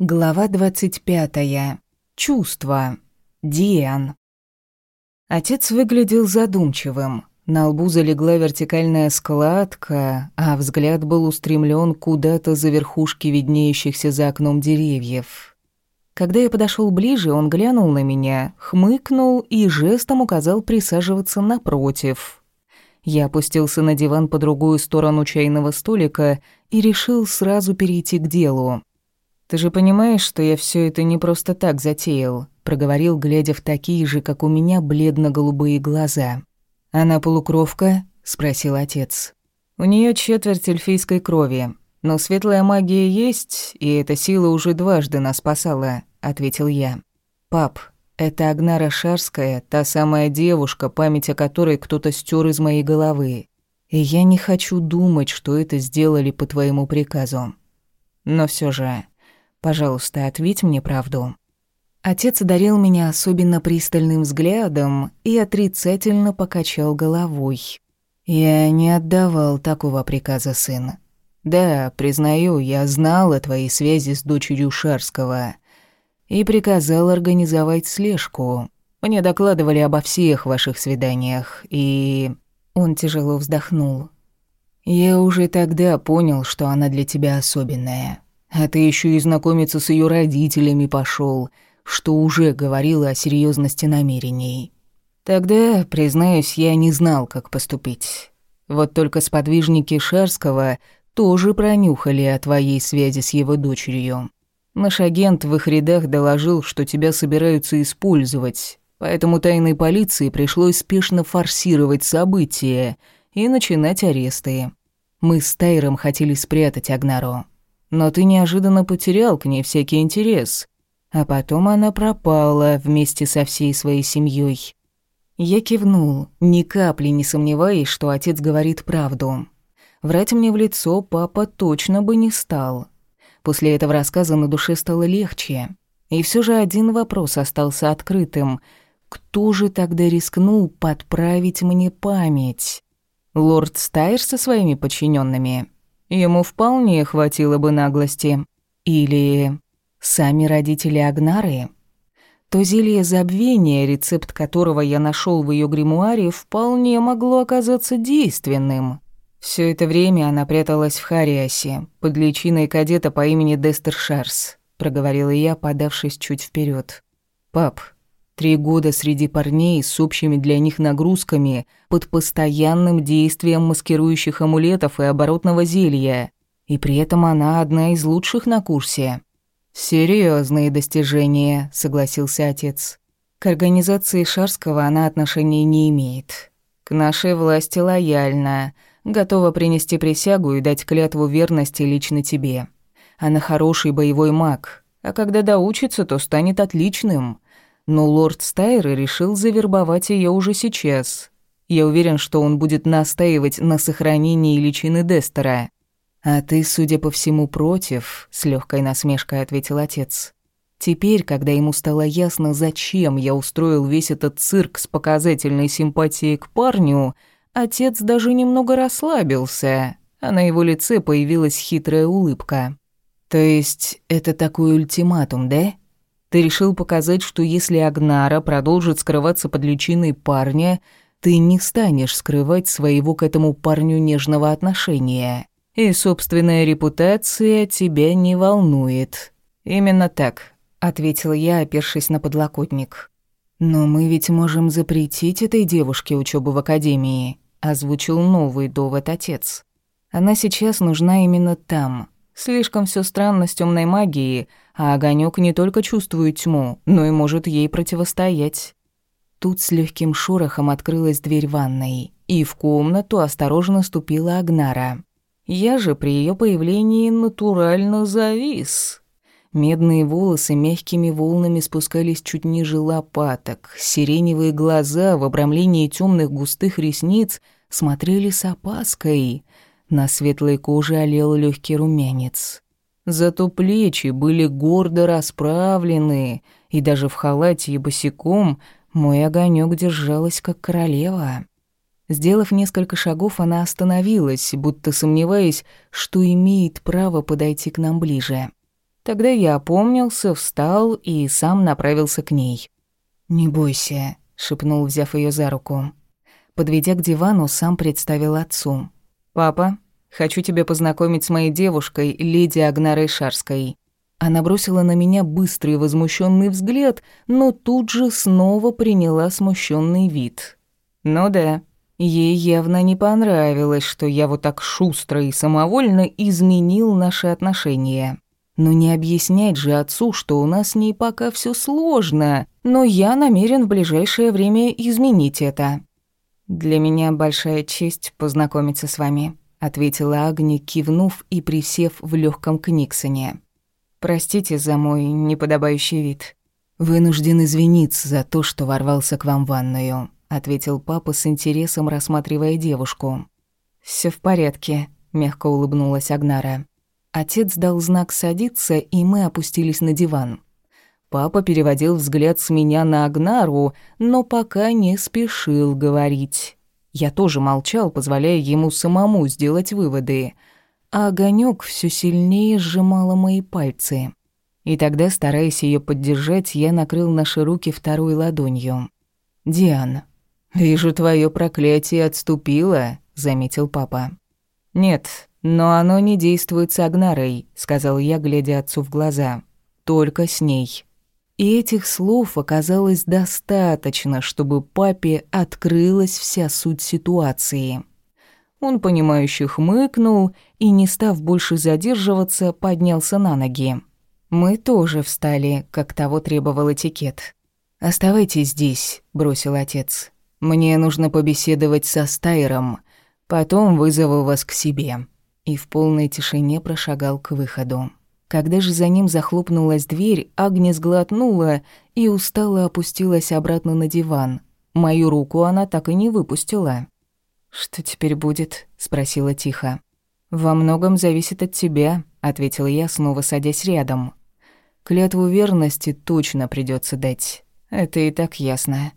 Глава 25. Чувства. Диан. Отец выглядел задумчивым. На лбу залегла вертикальная складка, а взгляд был устремлен куда-то за верхушки виднеющихся за окном деревьев. Когда я подошел ближе, он глянул на меня, хмыкнул и жестом указал присаживаться напротив. Я опустился на диван по другую сторону чайного столика и решил сразу перейти к делу. «Ты же понимаешь, что я все это не просто так затеял», — проговорил, глядя в такие же, как у меня, бледно-голубые глаза. «Она полукровка?» — спросил отец. «У нее четверть эльфийской крови, но светлая магия есть, и эта сила уже дважды нас спасала», — ответил я. «Пап, это Агнара Шарская, та самая девушка, память о которой кто-то стер из моей головы. И я не хочу думать, что это сделали по твоему приказу. Но все же, Пожалуйста, ответь мне правду». Отец одарил меня особенно пристальным взглядом и отрицательно покачал головой. «Я не отдавал такого приказа, сын. Да, признаю, я знал о твоей связи с дочерью Шарского и приказал организовать слежку. Мне докладывали обо всех ваших свиданиях, и...» Он тяжело вздохнул. «Я уже тогда понял, что она для тебя особенная. А ты еще и знакомиться с ее родителями пошел, что уже говорило о серьезности намерений. Тогда, признаюсь, я не знал, как поступить. Вот только сподвижники Шарского тоже пронюхали о твоей связи с его дочерью. Наш агент в их рядах доложил, что тебя собираются использовать, поэтому тайной полиции пришлось спешно форсировать события и начинать аресты. Мы с Тайром хотели спрятать Агнару, но ты неожиданно потерял к ней всякий интерес. А потом она пропала вместе со всей своей семьей. Я кивнул, ни капли не сомневаясь, что отец говорит правду. Врать мне в лицо папа точно бы не стал. После этого рассказа на душе стало легче. И все же один вопрос остался открытым. Кто же тогда рискнул подправить мне память? Лорд Стайр со своими подчиненными? Ему вполне хватило бы наглости. Или сами родители Агнары. То зелье забвения, рецепт которого я нашел в ее гримуаре, вполне могло оказаться действенным. Все это время она пряталась в Хариасе, под личиной кадета по имени Дестер Шарс, проговорила я, подавшись чуть вперед. «Пап, Три года среди парней с общими для них нагрузками под постоянным действием маскирующих амулетов и оборотного зелья. И при этом она одна из лучших на курсе. Серьезные достижения», — согласился отец. «К организации Шарского она отношения не имеет. К нашей власти лояльна, готова принести присягу и дать клятву верности лично тебе. Она хороший боевой маг, а когда доучится, то станет отличным» но лорд Стайры решил завербовать ее уже сейчас. Я уверен, что он будет настаивать на сохранении личины Дестера. «А ты, судя по всему, против», — с легкой насмешкой ответил отец. Теперь, когда ему стало ясно, зачем я устроил весь этот цирк с показательной симпатией к парню, отец даже немного расслабился, а на его лице появилась хитрая улыбка. «То есть это такой ультиматум, да?» Ты решил показать, что если Агнара продолжит скрываться под личиной парня, ты не станешь скрывать своего к этому парню нежного отношения. И собственная репутация тебя не волнует. Именно так, ответил я, опершись на подлокотник. Но мы ведь можем запретить этой девушке учебу в академии, озвучил новый довод отец. Она сейчас нужна именно там. Слишком все странно с темной магией, а огонек не только чувствует тьму, но и может ей противостоять. Тут с легким шорохом открылась дверь ванной, и в комнату осторожно ступила Агнара. Я же при ее появлении натурально завис. Медные волосы мягкими волнами спускались чуть ниже лопаток, сиреневые глаза в обрамлении темных густых ресниц смотрели с опаской. На светлой коже олел легкий румянец. Зато плечи были гордо расправлены, и даже в халате и босиком мой огонек держалась как королева. Сделав несколько шагов, она остановилась, будто сомневаясь, что имеет право подойти к нам ближе. Тогда я опомнился, встал и сам направился к ней. «Не бойся», — шепнул, взяв ее за руку. Подведя к дивану, сам представил отцу. «Папа, хочу тебя познакомить с моей девушкой, леди Агнарой Шарской». Она бросила на меня быстрый возмущенный взгляд, но тут же снова приняла смущенный вид. «Ну да, Ей явно не понравилось, что я вот так шустро и самовольно изменил наши отношения. Но не объяснять же отцу, что у нас с ней пока все сложно, но я намерен в ближайшее время изменить это. «Для меня большая честь познакомиться с вами», — ответила Агни, кивнув и присев в легком книгсоне. «Простите за мой неподобающий вид. Вынужден извиниться за то, что ворвался к вам в ванную ответил папа с интересом, рассматривая девушку. Все в порядке, мягко улыбнулась Агнара. Отец дал знак садиться, и мы опустились на диван. Папа переводил взгляд с меня на Агнару, но пока не спешил говорить. Я тоже молчал, позволяя ему самому сделать выводы. А огонек все сильнее сжимала мои пальцы. И тогда, стараясь ее поддержать, я накрыл наши руки второй ладонью. «Диан, «Вижу, твое проклятие отступило», — заметил папа. «Нет, но оно не действует с Агнарой», — сказал я, глядя отцу в глаза. «Только с ней». И этих слов оказалось достаточно, чтобы папе открылась вся суть ситуации. Он, понимающе хмыкнул и, не став больше задерживаться, поднялся на ноги. Мы тоже встали, как того требовал этикет. «Оставайтесь здесь», — бросил отец. Мне нужно побеседовать со Стайром, потом вызову вас к себе». И в полной тишине прошагал к выходу. Когда же за ним захлопнулась дверь, Агнес глотнула и устало опустилась обратно на диван. Мою руку она так и не выпустила. «Что теперь будет?» — спросила тихо. «Во многом зависит от тебя», — ответил я, снова садясь рядом. «Клятву верности точно придется дать. Это и так ясно.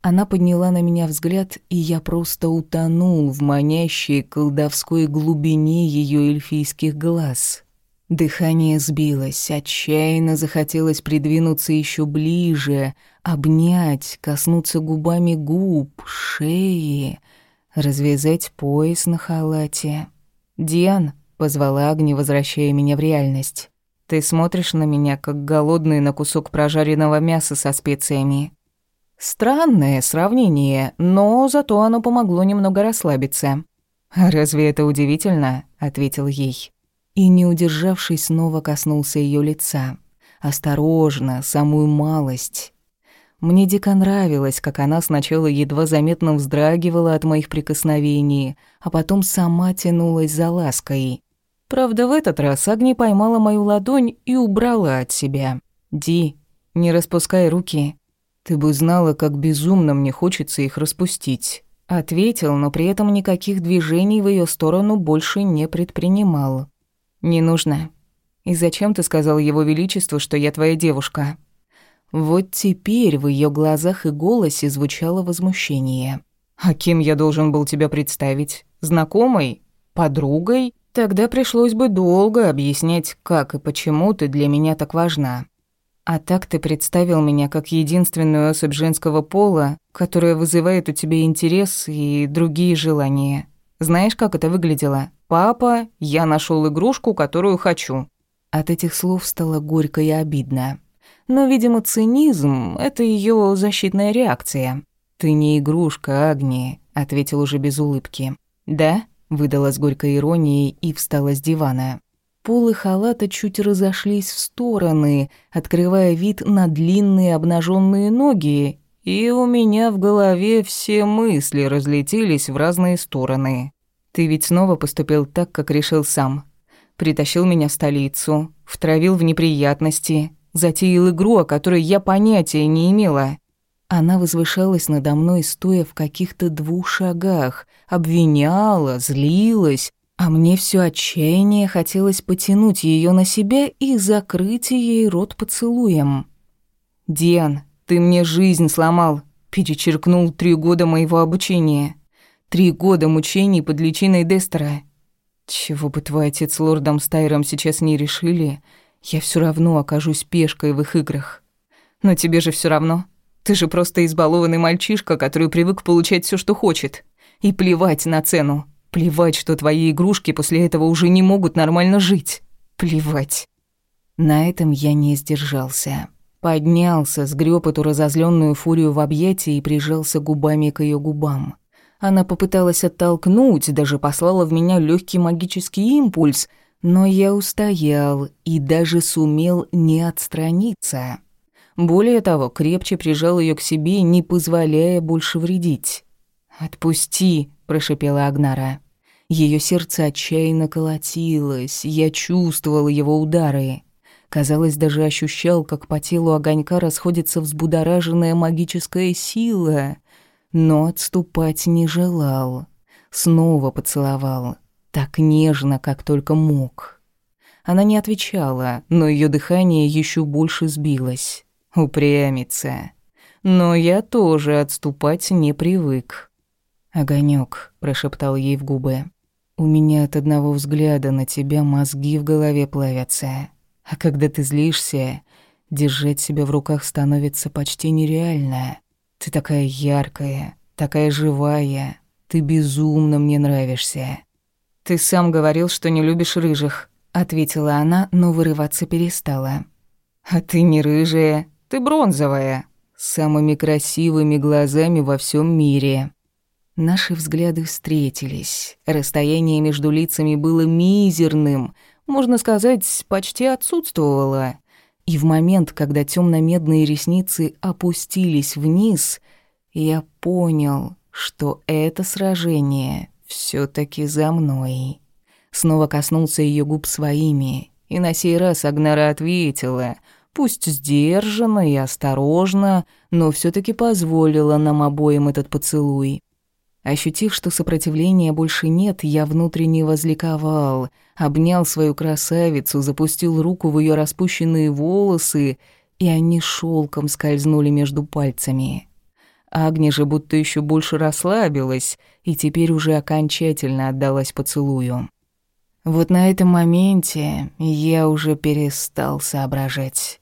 Она подняла на меня взгляд, и я просто утонул в манящей колдовской глубине ее эльфийских глаз. Дыхание сбилось, отчаянно захотелось придвинуться еще ближе, обнять, коснуться губами губ, шеи, развязать пояс на халате. «Диан», — позвала Агни, возвращая меня в реальность, — «ты смотришь на меня, как голодный на кусок прожаренного мяса со специями». Странное сравнение, но зато оно помогло немного расслабиться. «Разве это удивительно?» — ответил ей. И, не удержавшись, снова коснулся ее лица. Осторожно, самую малость. Мне дико нравилось, как она сначала едва заметно вздрагивала от моих прикосновений, а потом сама тянулась за лаской. Правда, в этот раз Агни поймала мою ладонь и убрала от себя. «Ди, не распускай руки. «Ты бы знала, как безумно мне хочется их распустить». Ответил, но при этом никаких движений в ее сторону больше не предпринимал. «Не нужно. И зачем ты сказал его величеству, что я твоя девушка?» Вот теперь в ее глазах и голосе звучало возмущение. «А кем я должен был тебя представить? Знакомой? Подругой? Тогда пришлось бы долго объяснять, как и почему ты для меня так важна. А так ты представил меня как единственную особь женского пола, которая вызывает у тебя интерес и другие желания. Знаешь, как это выглядело? Папа, я нашел игрушку, которую хочу. От этих слов стало горько и обидно. Но, видимо, цинизм — это ее защитная реакция. «Ты не игрушка, Агния», — ответил уже без улыбки. «Да?» — выдала с горькой иронией и встала с дивана. Полы халата чуть разошлись в стороны, открывая вид на длинные обнаженные ноги, и у меня в голове все мысли разлетелись в разные стороны. Ты ведь снова поступил так, как решил сам. Притащил меня в столицу, втравил в неприятности, затеял игру, о которой я понятия не имела. Она возвышалась надо мной, стоя в каких-то двух шагах, обвиняла, злилась, а мне все отчаяние хотелось потянуть ее на себя и закрыть ей рот поцелуем. «Диан, ты мне жизнь сломал», перечеркнул три года моего обучения. Три года мучений под личиной Дестера. Чего бы твой отец с лордом Стайром сейчас не решили, Я все равно окажусь пешкой в их играх. Но тебе же все равно. Ты же просто избалованный мальчишка, который привык получать все, что хочет. И плевать на цену. Плевать, что твои игрушки после этого уже не могут нормально жить. Плевать. На этом я не сдержался. Поднялся, сгреб эту разозленную фурию в объятия и прижался губами к ее губам. Она попыталась оттолкнуть, даже послала в меня легкий магический импульс, но я устоял и даже сумел не отстраниться. Более того, крепче прижал ее к себе, не позволяя больше вредить. «Отпусти», — прошипела Агнара. Ее сердце отчаянно колотилось, я чувствовал его удары. Казалось, даже ощущал, как по телу огонька расходится взбудораженная магическая сила, но отступать не желал. Снова поцеловал, так нежно, как только мог. Она не отвечала, но ее дыхание еще больше сбилось. Упрямится. Но я тоже отступать не привык. «Огонёк», — прошептал ей в губы. «У меня от одного взгляда на тебя мозги в голове плавятся. А когда ты злишься, держать себя в руках становится почти нереально. Ты такая яркая, такая живая. Ты безумно мне нравишься». «Ты сам говорил, что не любишь рыжих», — ответила она, но вырываться перестала. «А ты не рыжая, ты бронзовая, с самыми красивыми глазами во всем мире». Наши взгляды встретились. Расстояние между лицами было мизерным, можно сказать, почти отсутствовало. И в момент, когда темно-медные ресницы опустились вниз, я понял, что это сражение все таки за мной. Снова коснулся ее губ своими, и на сей раз Агнара ответила, пусть сдержанно и осторожно, но все таки позволила нам обоим этот поцелуй. Ощутив, что сопротивления больше нет, я внутренне возликовал, обнял свою красавицу, запустил руку в ее распущенные волосы, и они шелком скользнули между пальцами. Агни же будто еще больше расслабилась и теперь уже окончательно отдалась поцелую. Вот на этом моменте я уже перестал соображать.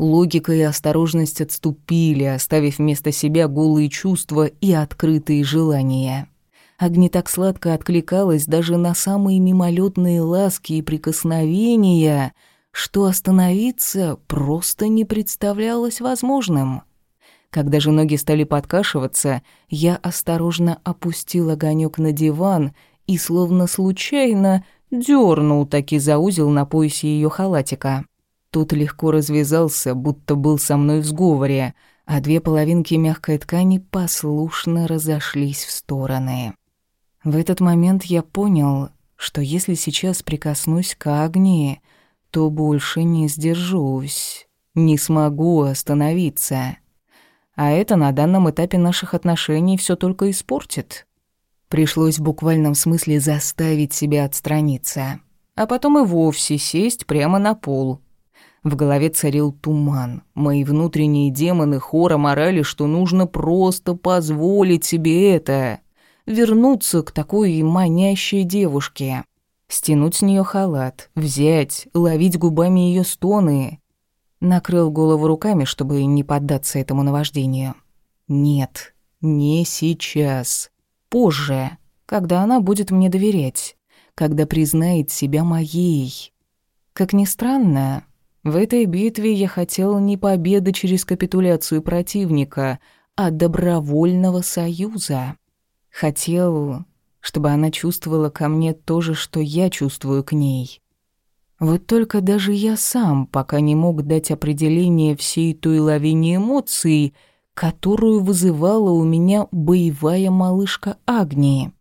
Логика и осторожность отступили, оставив вместо себя голые чувства и открытые желания. Агни так сладко откликалась даже на самые мимолетные ласки и прикосновения, что остановиться просто не представлялось возможным. Когда же ноги стали подкашиваться, я осторожно опустил огонек на диван и, словно случайно, дернул таки за узел на поясе ее халатика. Тот легко развязался, будто был со мной в сговоре, а две половинки мягкой ткани послушно разошлись в стороны. В этот момент я понял, что если сейчас прикоснусь к Агнии, то больше не сдержусь, не смогу остановиться. А это на данном этапе наших отношений все только испортит. Пришлось в буквальном смысле заставить себя отстраниться, а потом и вовсе сесть прямо на пол, в голове царил туман. Мои внутренние демоны хором орали, что нужно просто позволить себе это. Вернуться к такой манящей девушке. Стянуть с нее халат, взять, ловить губами ее стоны. Накрыл голову руками, чтобы не поддаться этому наваждению. Нет, не сейчас. Позже, когда она будет мне доверять, когда признает себя моей. Как ни странно, в этой битве я хотел не победы через капитуляцию противника, а добровольного союза. Хотел, чтобы она чувствовала ко мне то же, что я чувствую к ней. Вот только даже я сам пока не мог дать определение всей той лавине эмоций, которую вызывала у меня боевая малышка Агнии.